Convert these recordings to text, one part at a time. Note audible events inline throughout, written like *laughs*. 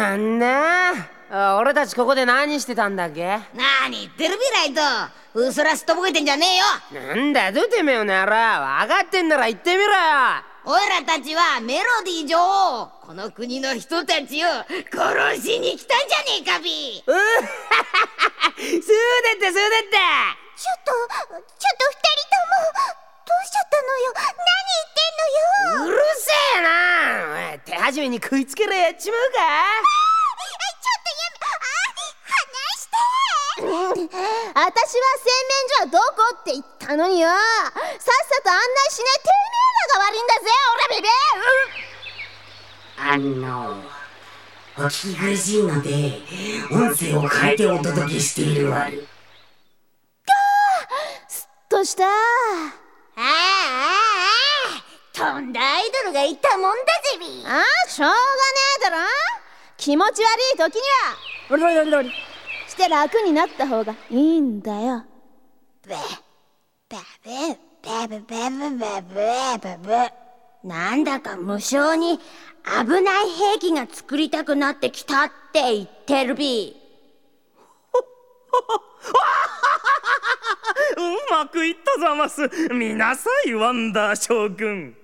なんだ。あ俺たちここで何してたんだっけ？何言ってるビライトうそらすっとぼけてんじゃねえよ。なんだとてめえよなら分かってんなら言ってみろよ。おいらたちはメロディー女王。この国の人たちを殺しに来たんじゃねえかビう *laughs* っはははそうだったそうだったちょっとちょっと二人とも。どうしちゃったのよ。何言ってんのよ。うるせえな。手始めに食いつけらやっちまうか。ちょっとやめあ離して。私は洗面所はどこって言ったのによ。さっさと案内しないてめえらが悪いんだぜオラベベあの、お聞き苦しいので、音声を変えてお届けしているわ。る。としたああああとんだアイドルがいたもんだぜビああしょうがねえだろ。気持ち悪い時にはロリロリロリ。して楽になった方がいいんだよ。ベベベベベベベベベベベなんだか無性に危ない兵器が作りたくなってきたって言ってるビうまくいったざます。見なさいワンダー将軍。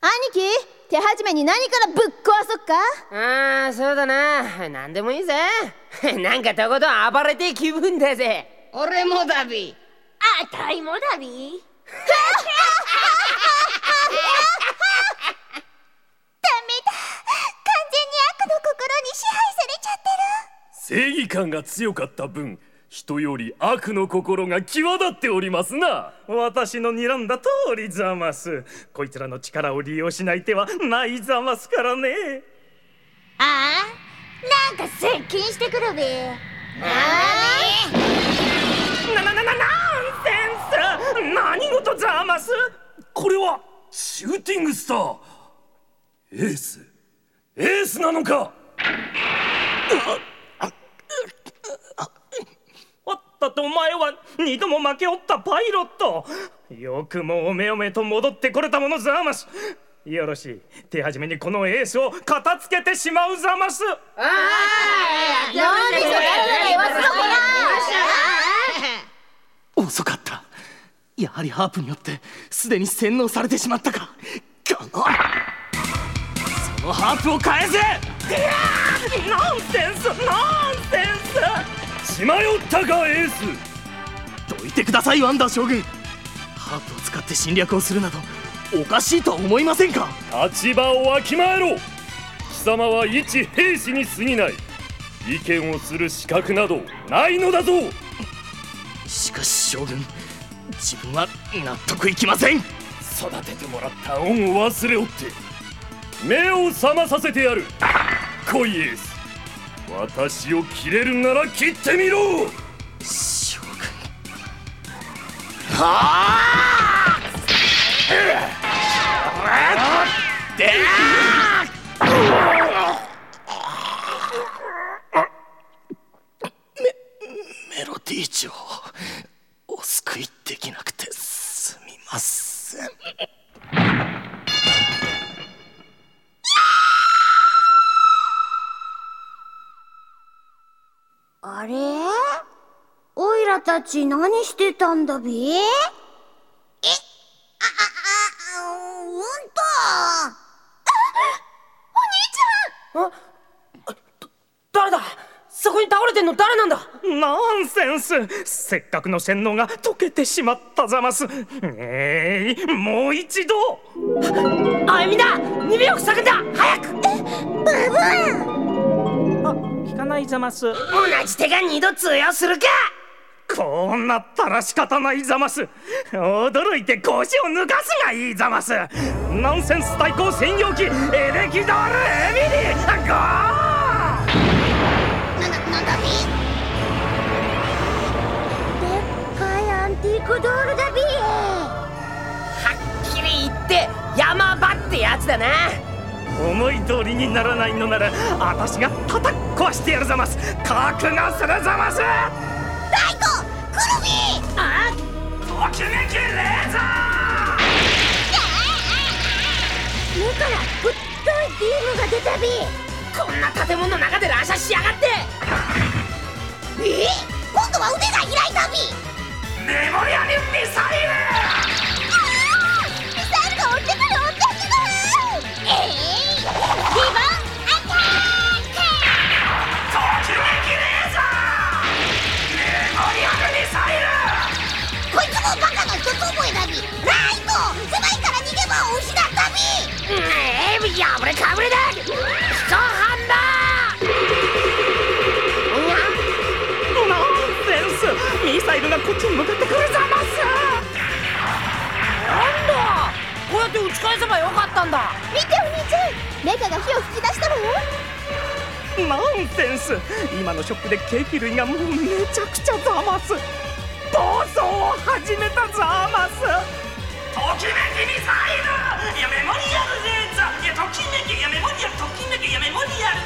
兄貴手始めに何からぶっ壊そっか？ああそうだな。何でもいいぜ。*laughs* なんかとことん暴れてえ気分だぜ。俺もだビ。あたいもだびダメだ。完全に悪の心に支配されちゃってる。正義感が強かった分人より悪の心が際立っておりますな。私の睨んだ通りざます。こいつらの力を利用しない手はないざますからね。ああなんか接近してくるべ。ななななナンセンス何事ざます。これはシューティングスター。エース。エースなのかおっとっとお前は二度も負けおったパイロット。よくもおめおめと戻ってこれたものざます。よろしい。手始めにこのエースを片付けてしまうざます。ああ遅かった。やはりハープによってすでに洗脳されてしまったか。このそのハープを返せ。ナンセンスナンセンス血迷ったかエース。どいてくださいワンダー将軍。ハープを使って侵略をするなどおかしいとは思いませんか？立場をわきまえろ。貴様は一兵士に過ぎない。意見をする資格などないのだぞ。しかし将軍自分は納得いきません。育ててもらった恩を忘れおって目を覚まさせてやる。来いエース私を切れるなら切ってみろ。将軍。はあでメロディー長。あれ？おいらたち何してたんだべ？えあ、あ、あ、うんと。誰だ？そこに倒れてんの誰なんだ？ナンセンス。せっかくの洗脳が解けてしまったざます。えいもう一度。あみんな逃げよく叫んだ！早く！あ聞かないざます。同じ手が二度通用するか。こうなったら仕方ないざます。驚いて腰を抜かすがいいざます。ナンセンス対抗専用機エレキドールエミリーゴー！な、な、なんだべ？でっかいアンティークドールだべ。はっきり言って山場ってやつだな思い通りにならないのなら私が叩っ壊してやるざます。覚悟するざます。大悟クルビーあときめきレーザ目からぶっといビームが出たべこんな建物の中で乱射しやがって。え？今度は腕が開いたビメええやぶれかぶれだ飛行班だ。ナンセンスミサイルがこっちに向かってくるざますなんだこうやって打ち返せばよかったんだ。見てお兄ちゃん。メカが火を吹き出したわよナンセンス。今のショックでケーキ類がもうめちゃくちゃざます暴走を始めたざますときめきミサイルいやメモリアルレーザーいやときめきいやメモリアルときめきいやメモリアル。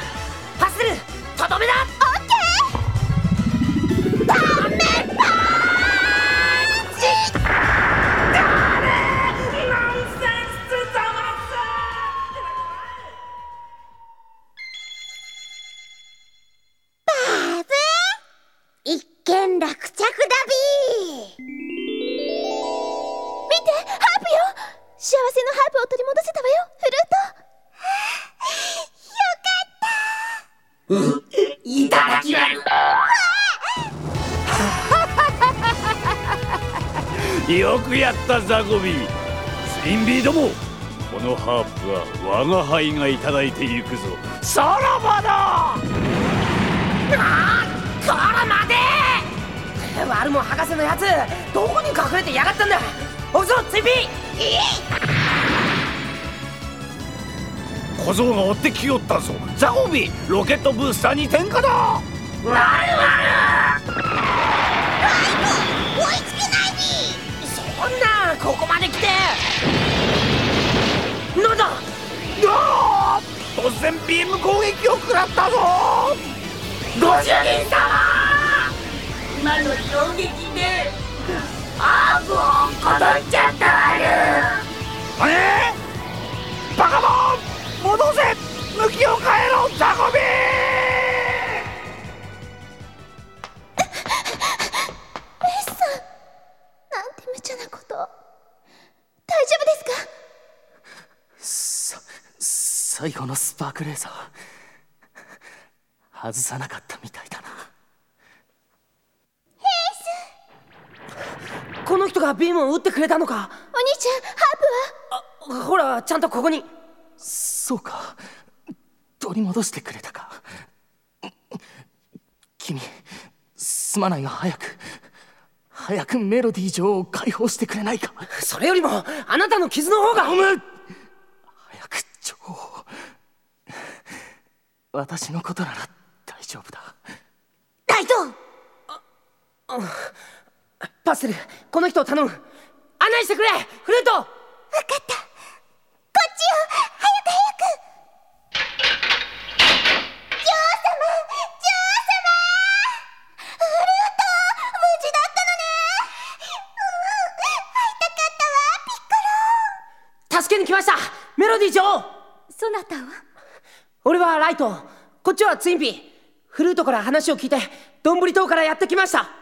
パスルとどめだ！ハープよ幸せのハープを取り戻せたわよ。フルートいただきますよくやったザコビ。スリンビーどもこのハープは我が輩がいただいていくぞ。さらばだ。こら待てワルモ博士のやつどこに隠れてやがったんだおぞツイピ小僧が追ってきよったぞ。ザコビロケットブースターに点火だ。追いつけないビそんなここまで来て。なんだ突然ビーム攻撃を食らったぞ。ご主人様。今の衝撃こどっちゃったわるえー、バカモン！戻せ！向きを変えろザコビ！なんて無茶なこと。を大丈夫ですか？さ最後のスパークレーザー。外さなかったみたいだなこの人がビームを撃ってくれたのか？お兄ちゃんハープは？ほらちゃんとここに。そうか。取り戻してくれたか。君すまないが早く早くメロディー女王を解放してくれないか。それよりもあなたの傷の方が。早く女王私のことなら大丈夫だ。ライトパステルこの人を頼む。案内してくれ。フルート。わかった。こっちよ。早く早く。女王様。女王様。フルート。無事だったのね。うん。会いたかったわ。ピッコロ。助けに来ました。メロディー女王そなたは？俺はライト。こっちはツインピー。フルートから話を聞いてどんぶり島からやってきました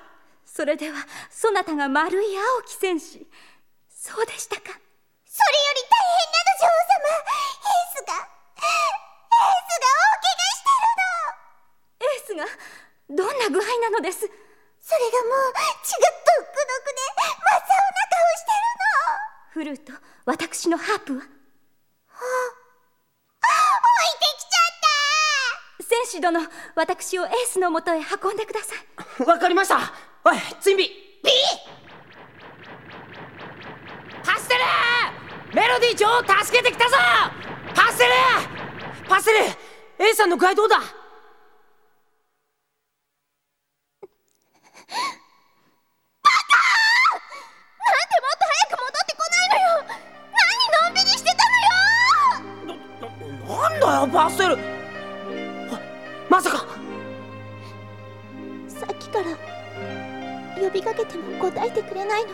それではそなたが丸い青き戦士。そうでしたか。それより大変なの女王様。エースがエースが大怪我してるのエースがどんな具合なのです。それがもう血がドックドクで真っ青な顔してるの。フルート私のハープは。置いてきちゃった。戦士殿私をエースのもとへ運んでください。わかりましたおいツインピー。ビパステル。メロディー女王助けてきたぞ。パステル。パステル。A さんの具合どうだ？なんでも呼びかけても答えてくれないの。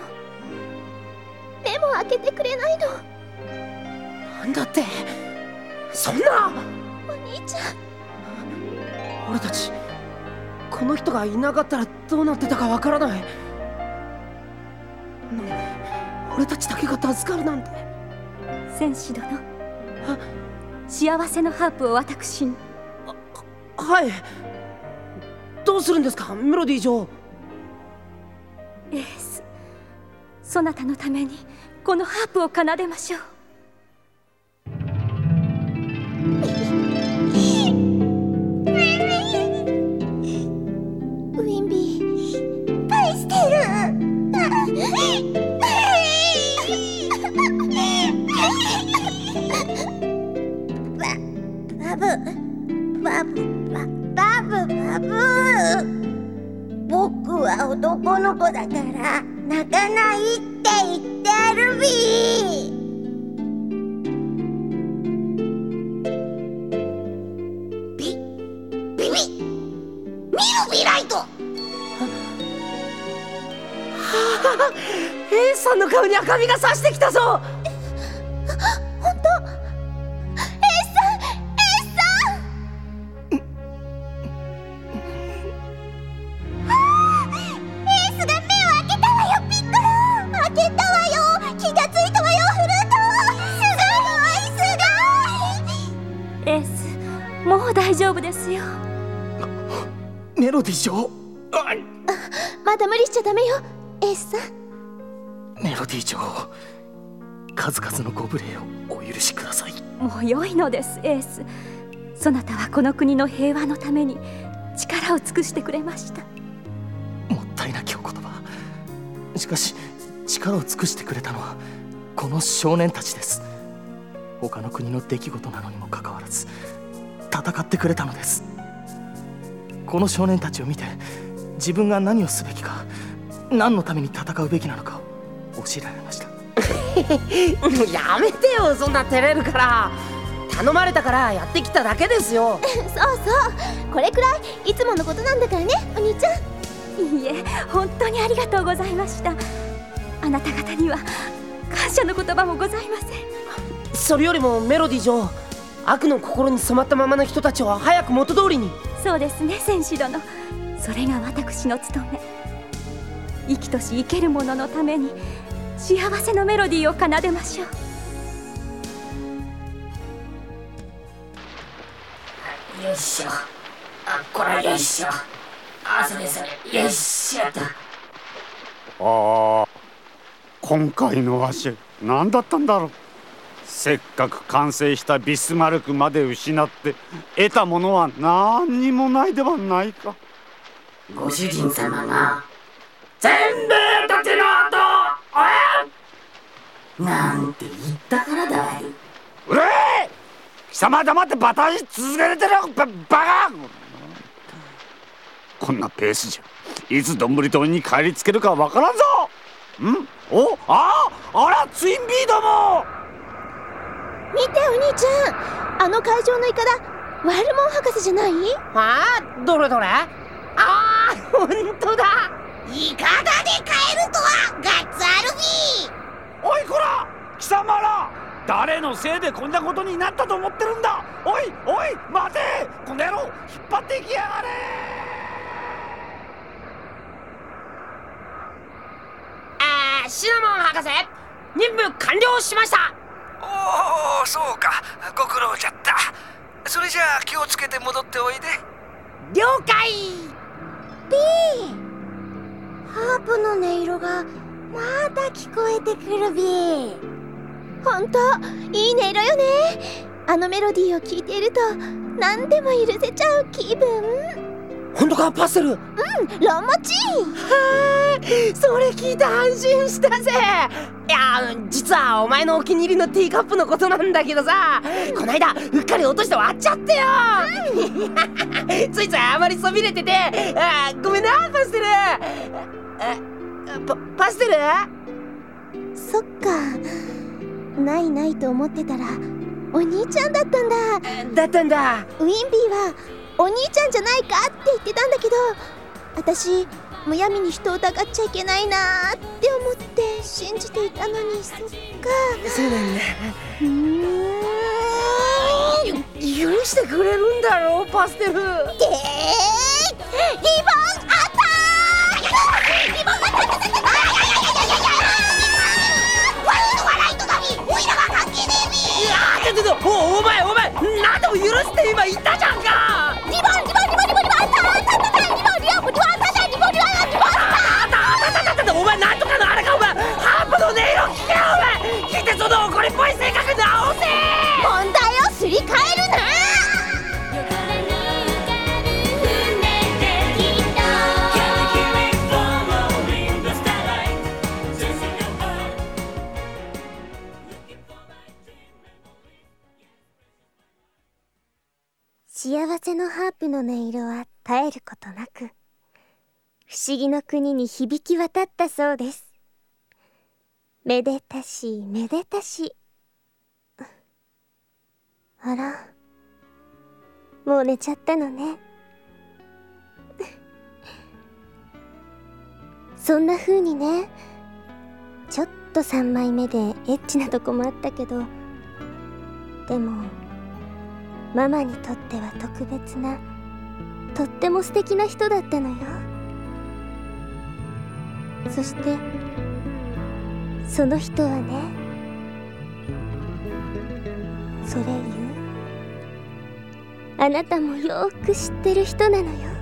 目も開けてくれないの。なんだって。そんな。お兄ちゃん。俺たちこの人がいなかったらどうなってたかわからない。俺たちだけが助かるなんて。戦士殿。幸せのハープを私に。はい。どうするんですかメロディー女エース。そなたのためにこのハープを奏でましょう。ウィンビー。愛してる。バブ。バブバブバブ。僕は男の子だから泣かないって言ってるビビビビ見るビラ *laughs* イトエースさんの顔に赤みがさしてきたぞさんメロディー女王数々のご無礼をお許しください。もう良いのですエース。そなたはこの国の平和のために力を尽くしてくれました。もったいなきお言葉。しかし力を尽くしてくれたのはこの少年たちです。他の国の出来事なのにもかかわらず戦ってくれたのです。この少年たちを見て自分が何をすべきか何のために戦うべきなのかを教えられました。*laughs* やめてよそんな照れるから。頼まれたからやってきただけですよ。*laughs* そうそう。これくらいいつものことなんだからねお兄ちゃん。いいえ本当にありがとうございました。あなた方には感謝の言葉もございません。それよりもメロディー女王悪の心に染まったままの人たちを早く元通りに。そうですね戦士殿。それが私の務め生きとし生ける者のために幸せのメロディーを奏でましょう。よいしょ。あこれよいしょ。あそれそれ。よいしょと。ああ今回の足何だったんだろう。せっかく完成したビスマルクまで失って得たものは何にもないではないか。ご主人様が全米たちの後おやなんて言ったからだわるうれえ貴様黙ってバタンし続けてるババカこんなペースじゃいつどんぶり島に帰りつけるかわからんぞんおああらツインビーども見てお兄ちゃんあの会場のイカダワルモン博士じゃないああどれどれああ本当だイカダで帰るとはガッツあるビおいこら。貴様ら。誰のせいでこんなことになったと思ってるんだ。おいおい待て。この野郎引っ張っていきやがれ。あーシナモン博士任務完了しました。おおそうか。ご苦労じゃった。それじゃあ気をつけて戻っておいで。了解。ビーハープの音色がまだ聞こえてくるビー。ほんといい音色よね。あのメロディーを聴いていると何でも許せちゃう気分。本当かパステル？うんロモチ。はーそれ聞いて安心したぜ。いや実はお前のお気に入りのティーカップのことなんだけどさ。こないだうっかり落として割っちゃってよ、*laughs* ついついあまりそびれてて。あごめんなパステルあパパステル？そっか。ないないと思ってたらお兄ちゃんだったんだ。だったんだ。ウィンビーはお兄ちゃんじゃないかって言ってたんだけど私むやみに人を疑っちゃいけないなーって思って信じていたのにそっか。そうなんだうーん。よ許してくれるんだろうパステル。でリボンおお前お前何でも許して今言ったじゃんか！のハープの音色は絶えることなく不思議の国に響き渡ったそうです。めでたしめでたし。あら。もう寝ちゃったのね。そんな風にねちょっと3枚目でエッチなとこもあったけどでもママにとっては特別なとっても素敵な人だったのよ。そしてその人はねそれ言う。あなたもよく知ってる人なのよ。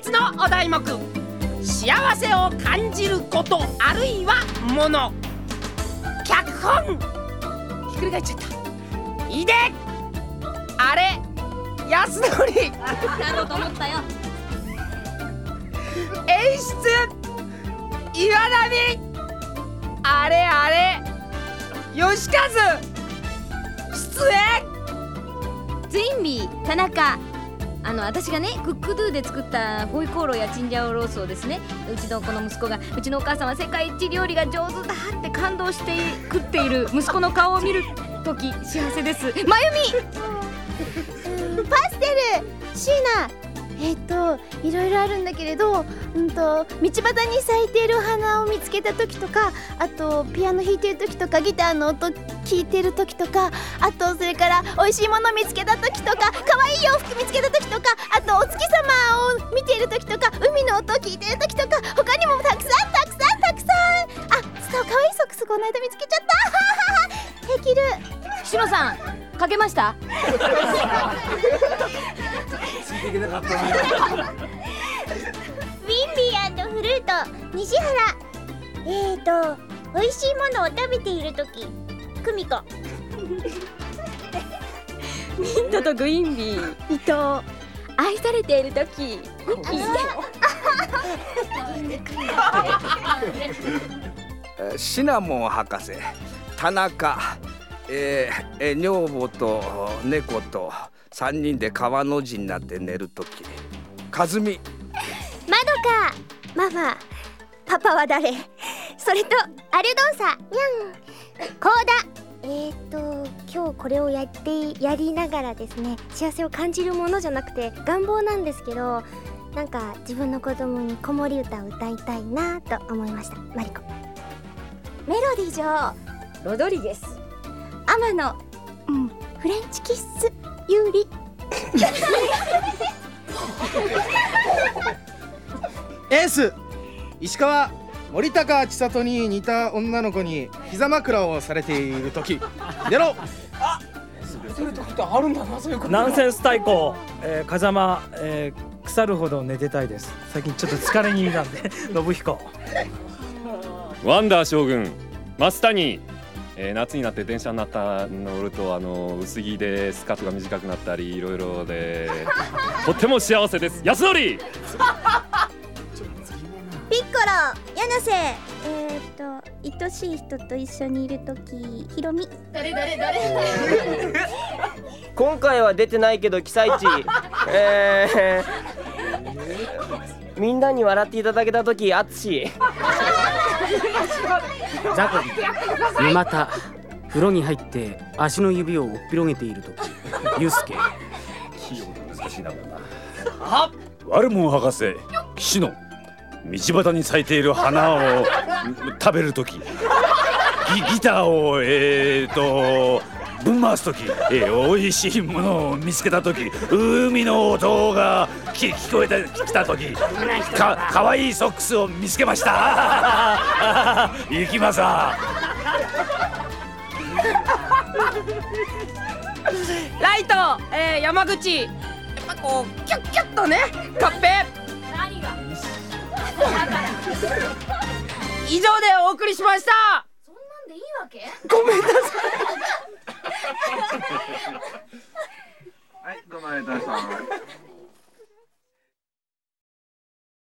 えー、本日のお題目。幸せを感じることあるいはもの。脚本。ひっくり返っちゃった。いで。あれ。安則。なろうと思ったよ。演出。岩波。あれあれ。吉和。出演。ツインビー田中あの私がねクックドゥで作ったホイコーローやチンジャオロースをですねうちのこの息子がうちのお母さんは世界一料理が上手だって感動して食っている息子の顔を見る時幸せです。まゆみ。*laughs* パステルシーナ。えっ、ー、といろいろあるんだけれど、うんと道端に咲いている花を見つけた時とかあとピアノ弾いてる時とかギターの音聞いてる時とかあとそれから美味しいもの見つけた時とか可愛い洋服見つけた時とかあとお月様を見ている時とか海の音聞いてる時とか他にもたくさんたくさんたくさんあそう可愛いソックスこの間見つけちゃった。*laughs* できる。しのさんかけました？*laughs* ついていけなかったウィンビーフルート西原。えーと美味しいものを食べている時。久美子。ミントとグインビー。伊藤愛されている時。ミキ *laughs* シナモン博士田中えー、え女房と猫と3人で川の字になって寝るとき和美。まどか。ママ。パパは誰？それとアルドンサ。にゃんコーダ。えーと今日これをやってやりながらですね幸せを感じるものじゃなくて願望なんですけどなんか自分の子供に子守歌を歌いたいなと思いました。マリコ。メロディー上ロドリゲス。天野うんフレンチキッス有利。エース石川森高千里に似た女の子に膝枕をされている時。出ろ。あそういう時ってあるんだなそういうこと。ナンセンス太鼓、えー、風間、えー、腐るほど寝てたいです。最近ちょっと疲れ気味なんで。*laughs* 信彦。ワンダー将軍増谷えー、夏になって電車になった乗るとあの薄着でスカートが短くなったりいろいろで *laughs* とっても幸せです。安則！ピッコロ柳瀬！えっ、ー、と愛しい人と一緒にいる時ひろみ誰誰誰？*laughs* 今回は出てないけど記載地。*laughs* えー、みんなに笑っていただけた時あつしザコビ沼田風呂に入って足の指をおっぴろげている時ユースケ。器用で難しいなあ悪者博士岸の道端に咲いている花を食べる時ギギターをえー、とぶん回す時、*laughs* えー、美味しいものを見つけた時海の音がき聞こえてきた時かかわいいソックスを見つけました。*laughs* 行きます。わライト、えー、山口。やっぱこうキュッキュッとねカッペ。何が？以上でお送りしました。そんなんでいいわけ？ごめんなさいはい、ごめんなさい。